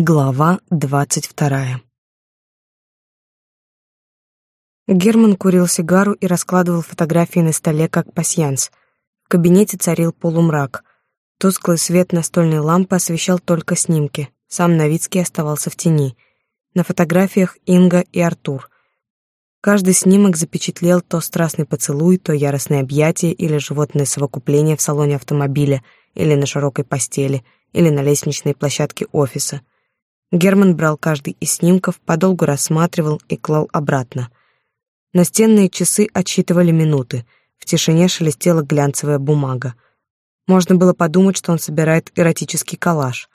Глава двадцать вторая. Герман курил сигару и раскладывал фотографии на столе как пасьянс. В кабинете царил полумрак. Тусклый свет настольной лампы освещал только снимки. Сам Новицкий оставался в тени. На фотографиях Инга и Артур. Каждый снимок запечатлел то страстный поцелуй, то яростное объятие или животное совокупление в салоне автомобиля, или на широкой постели, или на лестничной площадке офиса — Герман брал каждый из снимков, подолгу рассматривал и клал обратно. Настенные часы отсчитывали минуты. В тишине шелестела глянцевая бумага. Можно было подумать, что он собирает эротический коллаж.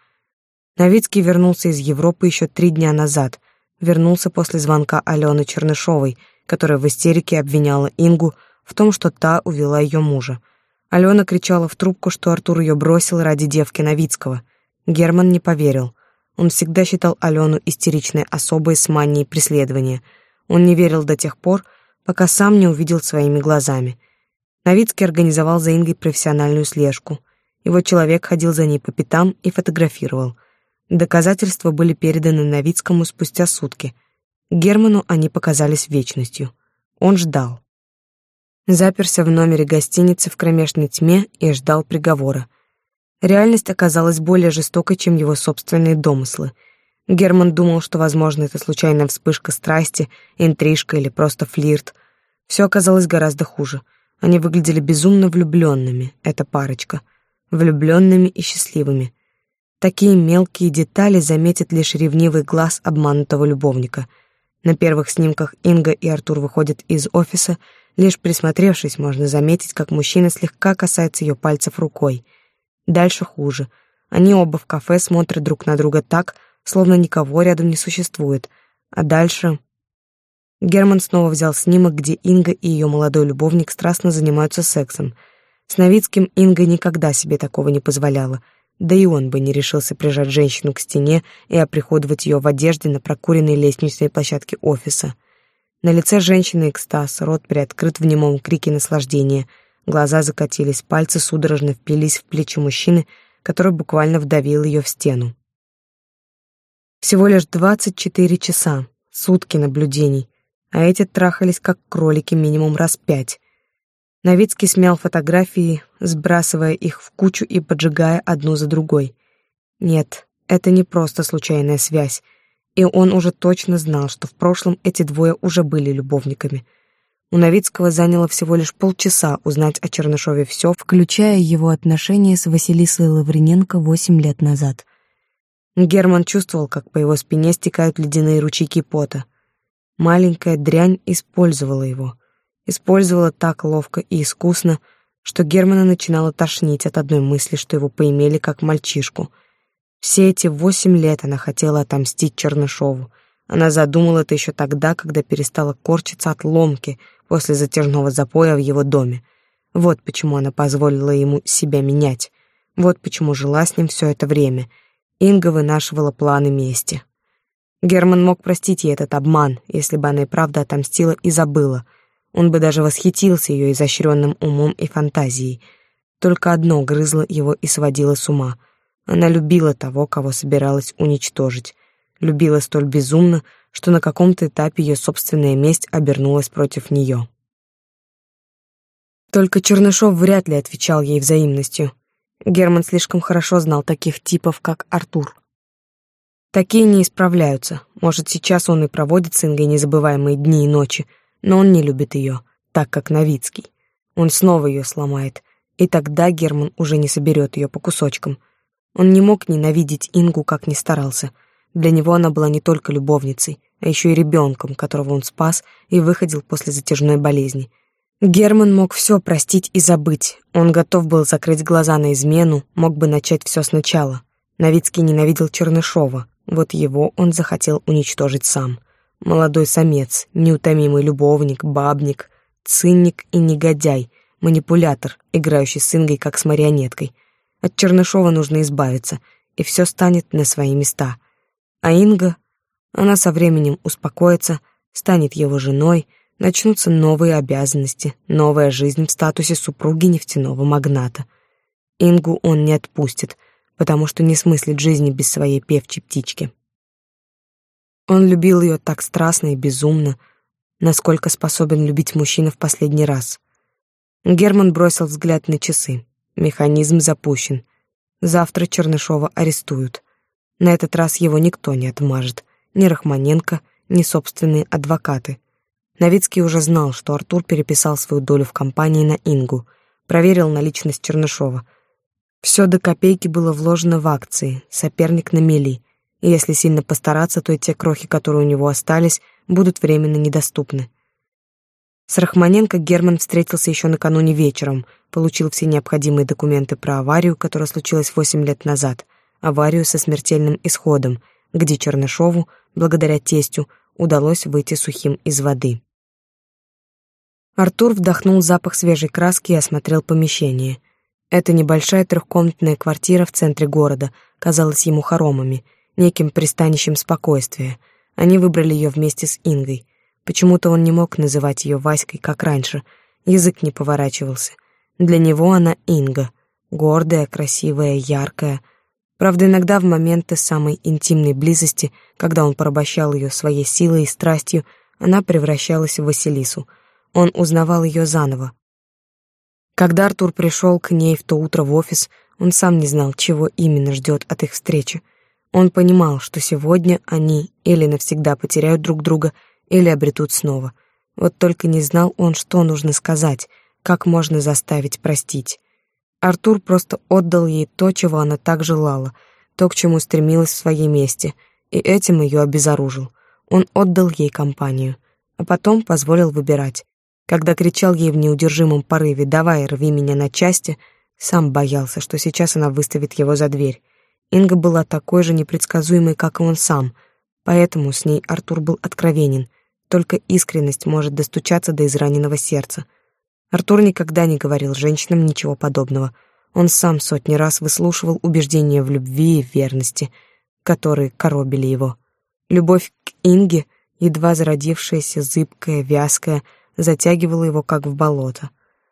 Новицкий вернулся из Европы еще три дня назад. Вернулся после звонка Алены Чернышовой, которая в истерике обвиняла Ингу в том, что та увела ее мужа. Алена кричала в трубку, что Артур ее бросил ради девки Новицкого. Герман не поверил. Он всегда считал Алену истеричной особой с манией преследования. Он не верил до тех пор, пока сам не увидел своими глазами. Новицкий организовал за Ингой профессиональную слежку. Его человек ходил за ней по пятам и фотографировал. Доказательства были переданы Новицкому спустя сутки. Герману они показались вечностью. Он ждал. Заперся в номере гостиницы в кромешной тьме и ждал приговора. Реальность оказалась более жестокой, чем его собственные домыслы. Герман думал, что, возможно, это случайная вспышка страсти, интрижка или просто флирт. Все оказалось гораздо хуже. Они выглядели безумно влюбленными, эта парочка. Влюбленными и счастливыми. Такие мелкие детали заметит лишь ревнивый глаз обманутого любовника. На первых снимках Инга и Артур выходят из офиса, лишь присмотревшись, можно заметить, как мужчина слегка касается ее пальцев рукой — Дальше хуже. Они оба в кафе смотрят друг на друга так, словно никого рядом не существует. А дальше... Герман снова взял снимок, где Инга и ее молодой любовник страстно занимаются сексом. С Новицким Инга никогда себе такого не позволяла, да и он бы не решился прижать женщину к стене и оприходовать ее в одежде на прокуренной лестничной площадке офиса. На лице женщины экстаз, рот приоткрыт в немом крике наслаждения — Глаза закатились, пальцы судорожно впились в плечи мужчины, который буквально вдавил ее в стену. Всего лишь двадцать четыре часа, сутки наблюдений, а эти трахались как кролики минимум раз пять. Новицкий смял фотографии, сбрасывая их в кучу и поджигая одну за другой. Нет, это не просто случайная связь, и он уже точно знал, что в прошлом эти двое уже были любовниками — у Новицкого заняло всего лишь полчаса узнать о Чернышове все, включая его отношения с Василисой Лаврененко восемь лет назад. Герман чувствовал, как по его спине стекают ледяные ручейки пота. Маленькая дрянь использовала его. Использовала так ловко и искусно, что Германа начинало тошнить от одной мысли, что его поимели как мальчишку. Все эти восемь лет она хотела отомстить Чернышову. Она задумала это еще тогда, когда перестала корчиться от ломки — после затяжного запоя в его доме. Вот почему она позволила ему себя менять. Вот почему жила с ним все это время. Инга вынашивала планы мести. Герман мог простить ей этот обман, если бы она и правда отомстила и забыла. Он бы даже восхитился ее изощренным умом и фантазией. Только одно грызло его и сводило с ума. Она любила того, кого собиралась уничтожить. Любила столь безумно, что на каком-то этапе ее собственная месть обернулась против нее. Только Чернышов вряд ли отвечал ей взаимностью. Герман слишком хорошо знал таких типов, как Артур. Такие не исправляются. Может, сейчас он и проводит с Ингой незабываемые дни и ночи, но он не любит ее, так как Новицкий. Он снова ее сломает, и тогда Герман уже не соберет ее по кусочкам. Он не мог ненавидеть Ингу, как ни старался — для него она была не только любовницей, а еще и ребенком, которого он спас и выходил после затяжной болезни. Герман мог все простить и забыть. Он готов был закрыть глаза на измену, мог бы начать все сначала. Новицкий ненавидел Чернышова, вот его он захотел уничтожить сам. Молодой самец, неутомимый любовник, бабник, цинник и негодяй, манипулятор, играющий с Ингой как с марионеткой. От Чернышова нужно избавиться, и все станет на свои места — а Инга, она со временем успокоится, станет его женой, начнутся новые обязанности, новая жизнь в статусе супруги нефтяного магната. Ингу он не отпустит, потому что не смыслит жизни без своей певчей птички. Он любил ее так страстно и безумно, насколько способен любить мужчина в последний раз. Герман бросил взгляд на часы. Механизм запущен. Завтра Чернышова арестуют. На этот раз его никто не отмажет. Ни Рахманенко, ни собственные адвокаты. Новицкий уже знал, что Артур переписал свою долю в компании на Ингу, проверил наличность Чернышова. Все до копейки было вложено в акции, соперник на мели — и если сильно постараться, то и те крохи, которые у него остались, будут временно недоступны. С Рахманенко Герман встретился еще накануне вечером, получил все необходимые документы про аварию, которая случилась восемь лет назад, аварию со смертельным исходом, где Чернышову, благодаря тестю, удалось выйти сухим из воды. Артур вдохнул запах свежей краски и осмотрел помещение. Эта небольшая трехкомнатная квартира в центре города казалась ему хоромами — неким пристанищем спокойствия. Они выбрали ее вместе с Ингой. Почему-то он не мог называть ее Васькой, как раньше. Язык не поворачивался. Для него она Инга. Гордая, красивая, яркая. Правда, иногда в моменты самой интимной близости, когда он порабощал ее своей силой и страстью, она превращалась в Василису. Он узнавал ее заново. Когда Артур пришел к ней в то утро в офис, он сам не знал, чего именно ждет от их встречи. Он понимал, что сегодня они или навсегда потеряют друг друга, или обретут снова. Вот только не знал он, что нужно сказать, как можно заставить простить. Артур просто отдал ей то, чего она так желала, то, к чему стремилась в своей месте, и этим ее обезоружил. Он отдал ей компанию, а потом позволил выбирать. Когда кричал ей в неудержимом порыве «давай, рви меня на части», сам боялся, что сейчас она выставит его за дверь. Инга была такой же непредсказуемой, как и он сам, поэтому с ней Артур был откровенен. Только искренность может достучаться до израненного сердца. Артур никогда не говорил женщинам ничего подобного. Он сам сотни раз выслушивал убеждения в любви и верности, которые коробили его. Любовь к Инге, едва зародившаяся, зыбкая, вязкая, затягивала его как в болото.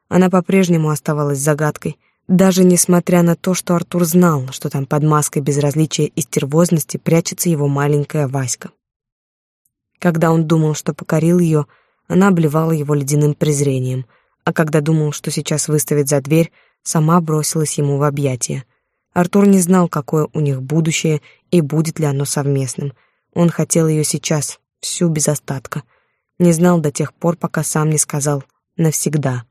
Она по-прежнему оставалась загадкой — даже несмотря на то, что Артур знал, что там под маской безразличия и стервозности прячется его маленькая Васька. Когда он думал, что покорил ее, она обливала его ледяным презрением, а когда думал, что сейчас выставит за дверь, сама бросилась ему в объятия. Артур не знал, какое у них будущее и будет ли оно совместным. Он хотел ее сейчас, всю без остатка. Не знал до тех пор, пока сам не сказал «навсегда».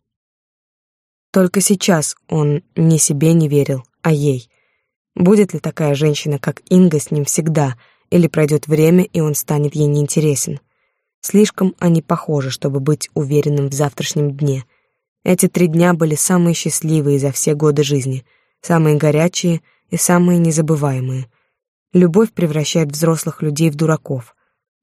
Только сейчас он не себе не верил, а ей. Будет ли такая женщина, как Инга, с ним всегда, или пройдет время, и он станет ей неинтересен? Слишком они похожи, чтобы быть уверенным в завтрашнем дне. Эти три дня были самые счастливые за все годы жизни, самые горячие и самые незабываемые. Любовь превращает взрослых людей в дураков.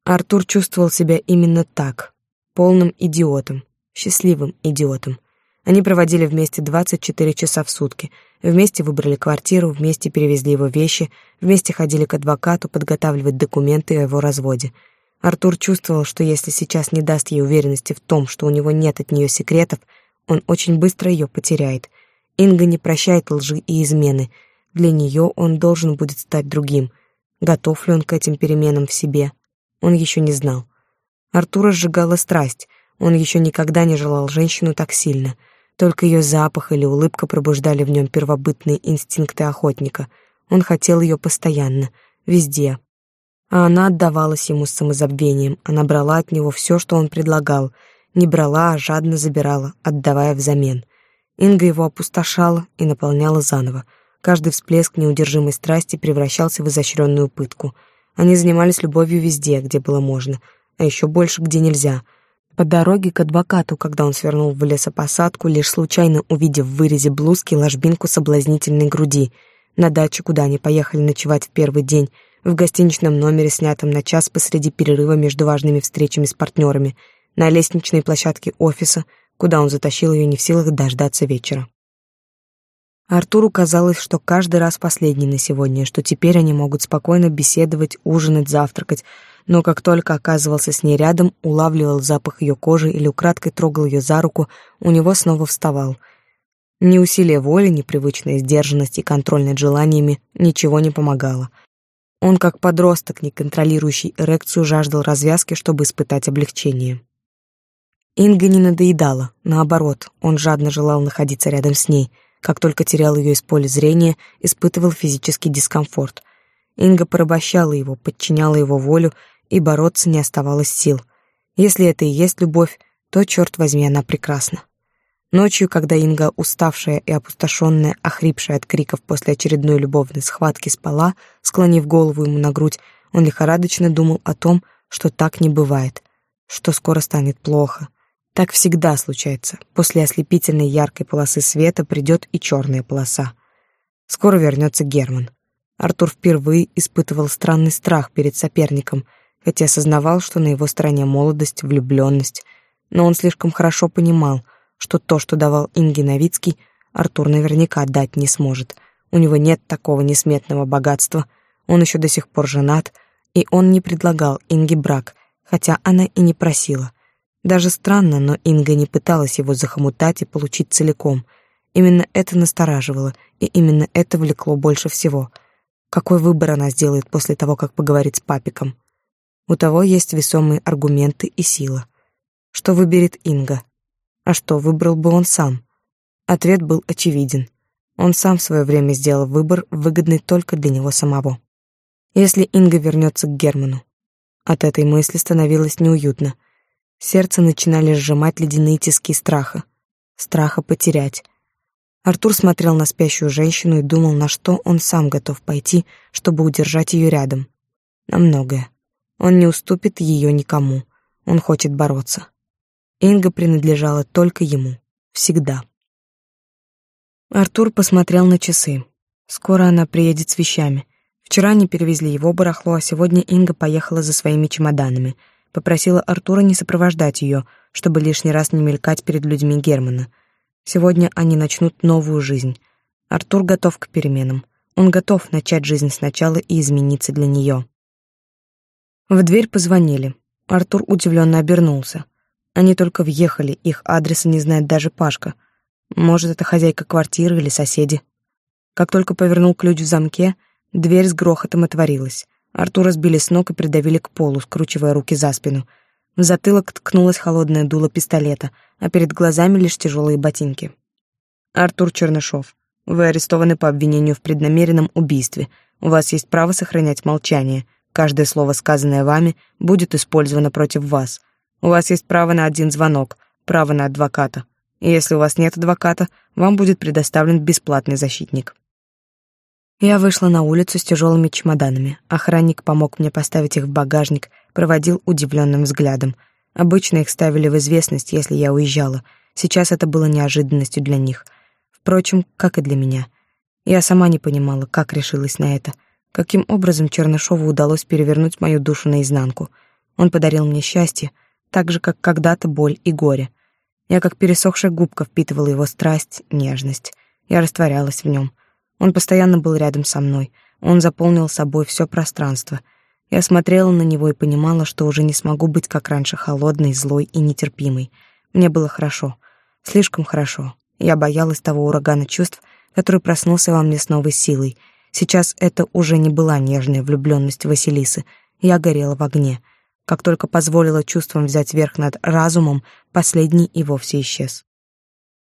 Артур чувствовал себя именно так, полным идиотом, счастливым идиотом. Они проводили вместе 24 часа в сутки, вместе выбрали квартиру, вместе перевезли его вещи, вместе ходили к адвокату подготавливать документы о его разводе. Артур чувствовал, что если сейчас не даст ей уверенности в том, что у него нет от нее секретов, он очень быстро ее потеряет. Инга не прощает лжи и измены. Для нее он должен будет стать другим. Готов ли он к этим переменам в себе? Он еще не знал. Артура сжигала страсть. Он еще никогда не желал женщину так сильно — только ее запах или улыбка пробуждали в нем первобытные инстинкты охотника. Он хотел ее постоянно, везде. А она отдавалась ему с самозабвением. Она брала от него все, что он предлагал. Не брала, а жадно забирала, отдавая взамен. Инга его опустошала и наполняла заново. Каждый всплеск неудержимой страсти превращался в изощренную пытку. Они занимались любовью везде, где было можно, а еще больше, где нельзя — по дороге к адвокату, когда он свернул в лесопосадку, лишь случайно увидев в вырезе блузки ложбинку соблазнительной груди. На даче, куда они поехали ночевать в первый день, в гостиничном номере, снятом на час посреди перерыва между важными встречами с партнерами, на лестничной площадке офиса, куда он затащил ее не в силах дождаться вечера. Артуру казалось, что каждый раз последний на сегодня, что теперь они могут спокойно беседовать, ужинать, завтракать, но как только оказывался с ней рядом, улавливал запах ее кожи или украдкой трогал ее за руку, у него снова вставал. Ни усилие воли, ни привычная сдержанность и контроль над желаниями ничего не помогало. Он, как подросток, не контролирующий эрекцию, жаждал развязки, чтобы испытать облегчение. Инга не надоедала, наоборот, он жадно желал находиться рядом с ней. Как только терял ее из поля зрения, испытывал физический дискомфорт. Инга порабощала его, подчиняла его волю, и бороться не оставалось сил. Если это и есть любовь, то, черт возьми, она прекрасна. Ночью, когда Инга, уставшая и опустошенная, охрипшая от криков после очередной любовной схватки, спала, склонив голову ему на грудь, он лихорадочно думал о том, что так не бывает, что скоро станет плохо, так всегда случается. После ослепительной яркой полосы света придет и черная полоса. Скоро вернется Герман. Артур впервые испытывал странный страх перед соперником, хотя осознавал, что на его стороне молодость, влюбленность. Но он слишком хорошо понимал, что то, что давал Инге Новицкий, Артур наверняка дать не сможет. У него нет такого несметного богатства, он еще до сих пор женат, и он не предлагал Инге брак, хотя она и не просила. Даже странно, но Инга не пыталась его захомутать и получить целиком. Именно это настораживало, и именно это влекло больше всего. Какой выбор она сделает после того, как поговорит с папиком? У того есть весомые аргументы и сила. Что выберет Инга? А что, выбрал бы он сам? Ответ был очевиден. Он сам в свое время сделал выбор, выгодный только для него самого. Если Инга вернется к Герману. От этой мысли становилось неуютно — Сердце начинали сжимать ледяные тиски страха. Страха потерять. Артур смотрел на спящую женщину и думал, на что он сам готов пойти, чтобы удержать ее рядом. На многое. Он не уступит ее никому. Он хочет бороться. Инга принадлежала только ему. Всегда. Артур посмотрел на часы. Скоро она приедет с вещами. Вчера они перевезли его барахло, а сегодня Инга поехала за своими чемоданами — попросила Артура не сопровождать ее, чтобы лишний раз не мелькать перед людьми Германа. Сегодня они начнут новую жизнь. Артур готов к переменам. Он готов начать жизнь сначала и измениться для нее. В дверь позвонили. Артур удивленно обернулся. Они только въехали, их адреса не знает даже Пашка. Может, это хозяйка квартиры или соседи. Как только повернул ключ в замке, дверь с грохотом отворилась. Артура сбили с ног и придавили к полу, скручивая руки за спину. В затылок ткнулось холодное дуло пистолета, а перед глазами лишь тяжелые ботинки. «Артур Чернышов, вы арестованы по обвинению в преднамеренном убийстве. У вас есть право сохранять молчание. Каждое слово, сказанное вами, будет использовано против вас. У вас есть право на один звонок, право на адвоката. И если у вас нет адвоката, вам будет предоставлен бесплатный защитник». Я вышла на улицу с тяжелыми чемоданами. Охранник помог мне поставить их в багажник, проводил удивленным взглядом. Обычно их ставили в известность, если я уезжала. Сейчас это было неожиданностью для них. Впрочем, как и для меня. Я сама не понимала, как решилась на это. Каким образом Чернышову удалось перевернуть мою душу наизнанку. Он подарил мне счастье, так же, как когда-то боль и горе. Я, как пересохшая губка, впитывала его страсть, нежность. Я растворялась в нем. Он постоянно был рядом со мной. Он заполнил собой все пространство. Я смотрела на него и понимала, что уже не смогу быть как раньше холодной, злой и нетерпимой. Мне было хорошо. Слишком хорошо. Я боялась того урагана чувств, который проснулся во мне с новой силой. Сейчас это уже не была нежная влюбленность Василисы. Я горела в огне. Как только позволила чувствам взять верх над разумом, последний и вовсе исчез.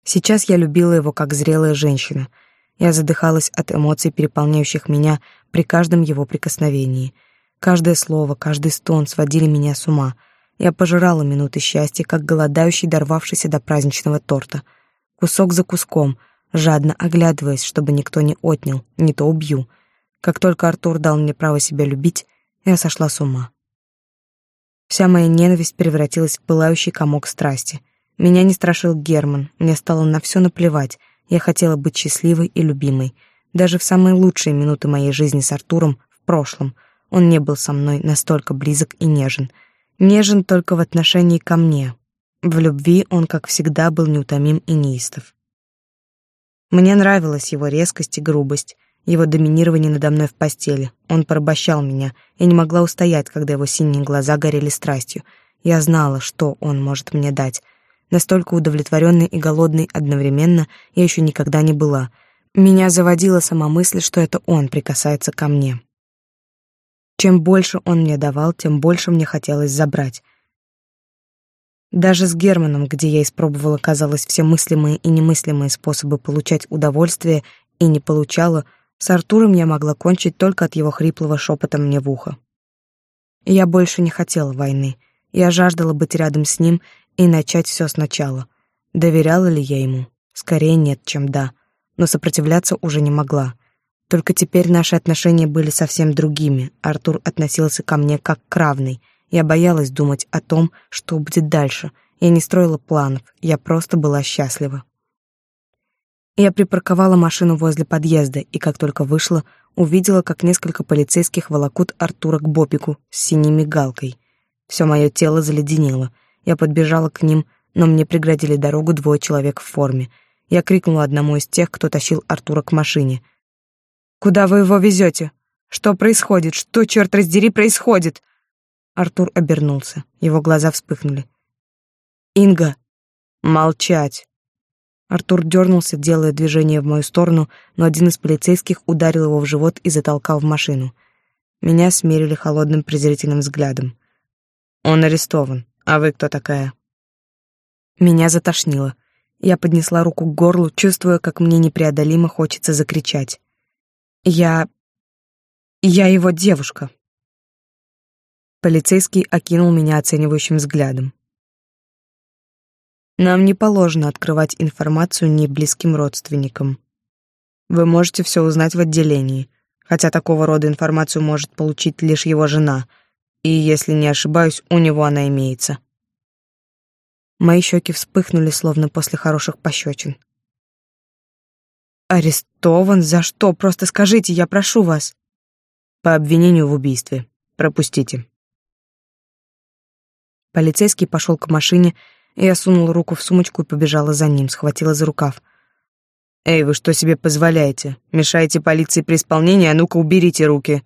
Сейчас я любила его как зрелая женщина — я задыхалась от эмоций, переполняющих меня при каждом его прикосновении. Каждое слово, каждый стон сводили меня с ума. Я пожирала минуты счастья, как голодающий, дорвавшийся до праздничного торта. Кусок за куском, жадно оглядываясь, чтобы никто не отнял, не то убью. Как только Артур дал мне право себя любить, я сошла с ума. Вся моя ненависть превратилась в пылающий комок страсти. Меня не страшил Герман, мне стало на все наплевать, я хотела быть счастливой и любимой. Даже в самые лучшие минуты моей жизни с Артуром в прошлом он не был со мной настолько близок и нежен. Нежен только в отношении ко мне. В любви он, как всегда, был неутомим и неистов. Мне нравилась его резкость и грубость, его доминирование надо мной в постели. Он порабощал меня. Я не могла устоять, когда его синие глаза горели страстью. Я знала, что он может мне дать. Настолько удовлетворенной и голодной одновременно я еще никогда не была. Меня заводила сама мысль, что это он прикасается ко мне. Чем больше он мне давал, тем больше мне хотелось забрать. Даже с Германом, где я испробовала, казалось, все мыслимые и немыслимые способы получать удовольствие и не получала, с Артуром я могла кончить только от его хриплого шепота мне в ухо. Я больше не хотела войны. Я жаждала быть рядом с ним и начать все сначала. Доверяла ли я ему? Скорее нет, чем да. Но сопротивляться уже не могла. Только теперь наши отношения были совсем другими. Артур относился ко мне как к равной. Я боялась думать о том, что будет дальше. Я не строила планов, я просто была счастлива. Я припарковала машину возле подъезда, и как только вышла, увидела, как несколько полицейских волокут Артура к Бобику с синей мигалкой. Все мое тело заледенело — я подбежала к ним, но мне преградили дорогу двое человек в форме. Я крикнула одному из тех, кто тащил Артура к машине. «Куда вы его везете? Что происходит? Что, черт раздери, происходит?» Артур обернулся. Его глаза вспыхнули. «Инга!» «Молчать!» Артур дернулся, делая движение в мою сторону, но один из полицейских ударил его в живот и затолкал в машину. Меня смерили холодным презрительным взглядом. «Он арестован. А вы кто такая? Меня затошнило. Я поднесла руку к горлу, чувствуя, как мне непреодолимо хочется закричать. Я... я его девушка. Полицейский окинул меня оценивающим взглядом. Нам не положено открывать информацию не близким родственникам. Вы можете все узнать в отделении, хотя такого рода информацию может получить лишь его жена — и, если не ошибаюсь, у него она имеется. Мои щеки вспыхнули, словно после хороших пощечин. «Арестован? За что? Просто скажите, я прошу вас». «По обвинению в убийстве. Пропустите». Полицейский пошел к машине, я сунула руку в сумочку и побежала за ним, схватила за рукав. «Эй, вы что себе позволяете? Мешаете полиции при исполнении? А ну-ка, уберите руки!»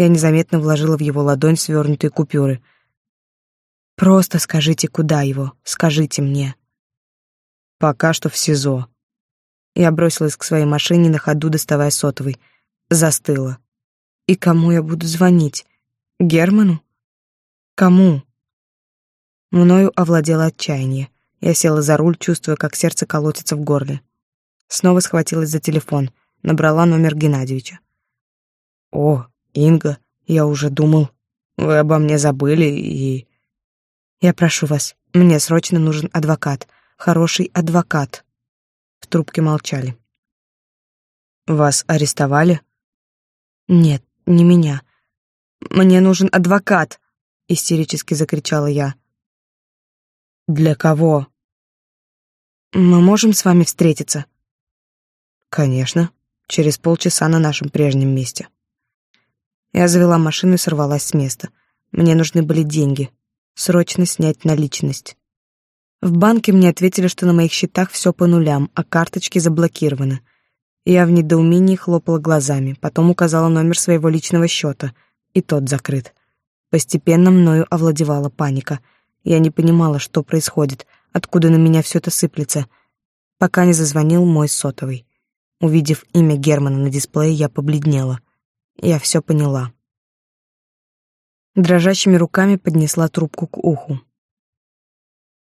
Я незаметно вложила в его ладонь свернутые купюры. «Просто скажите, куда его? Скажите мне». «Пока что в СИЗО». Я бросилась к своей машине на ходу, доставая сотовый. Застыла. «И кому я буду звонить? Герману? Кому?» Мною овладело отчаяние. Я села за руль, чувствуя, как сердце колотится в горле. Снова схватилась за телефон, набрала номер Геннадьевича. «О, Инга, я уже думал, вы обо мне забыли и... Я прошу вас, мне срочно нужен адвокат, хороший адвокат. В трубке молчали. Вас арестовали? Нет, не меня. Мне нужен адвокат, истерически закричала я. Для кого? Мы можем с вами встретиться? Конечно, через полчаса на нашем прежнем месте. Я завела машину и сорвалась с места. Мне нужны были деньги. Срочно снять наличность. В банке мне ответили, что на моих счетах все по нулям, а карточки заблокированы. Я в недоумении хлопала глазами, потом указала номер своего личного счета, и тот закрыт. Постепенно мною овладевала паника. Я не понимала, что происходит, откуда на меня все это сыплется, пока не зазвонил мой сотовый. Увидев имя Германа на дисплее, я побледнела — я все поняла. Дрожащими руками поднесла трубку к уху.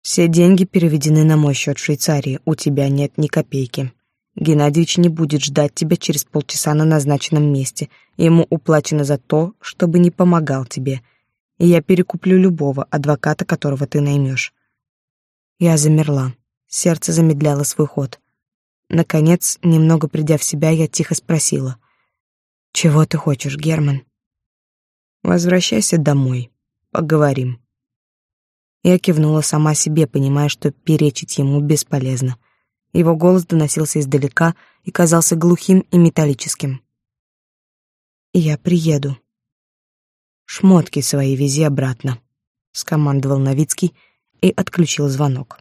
Все деньги переведены на мой счет в Швейцарии. У тебя нет ни копейки. Геннадьевич не будет ждать тебя через полчаса на назначенном месте. Ему уплачено за то, чтобы не помогал тебе. И я перекуплю любого адвоката, которого ты наймешь. Я замерла. Сердце замедляло свой ход. Наконец, немного придя в себя, я тихо спросила: чего ты хочешь, Герман? Возвращайся домой. Поговорим. Я кивнула сама себе, понимая, что перечить ему бесполезно. Его голос доносился издалека и казался глухим и металлическим. «Я приеду. Шмотки свои вези обратно», — скомандовал Новицкий и отключил звонок.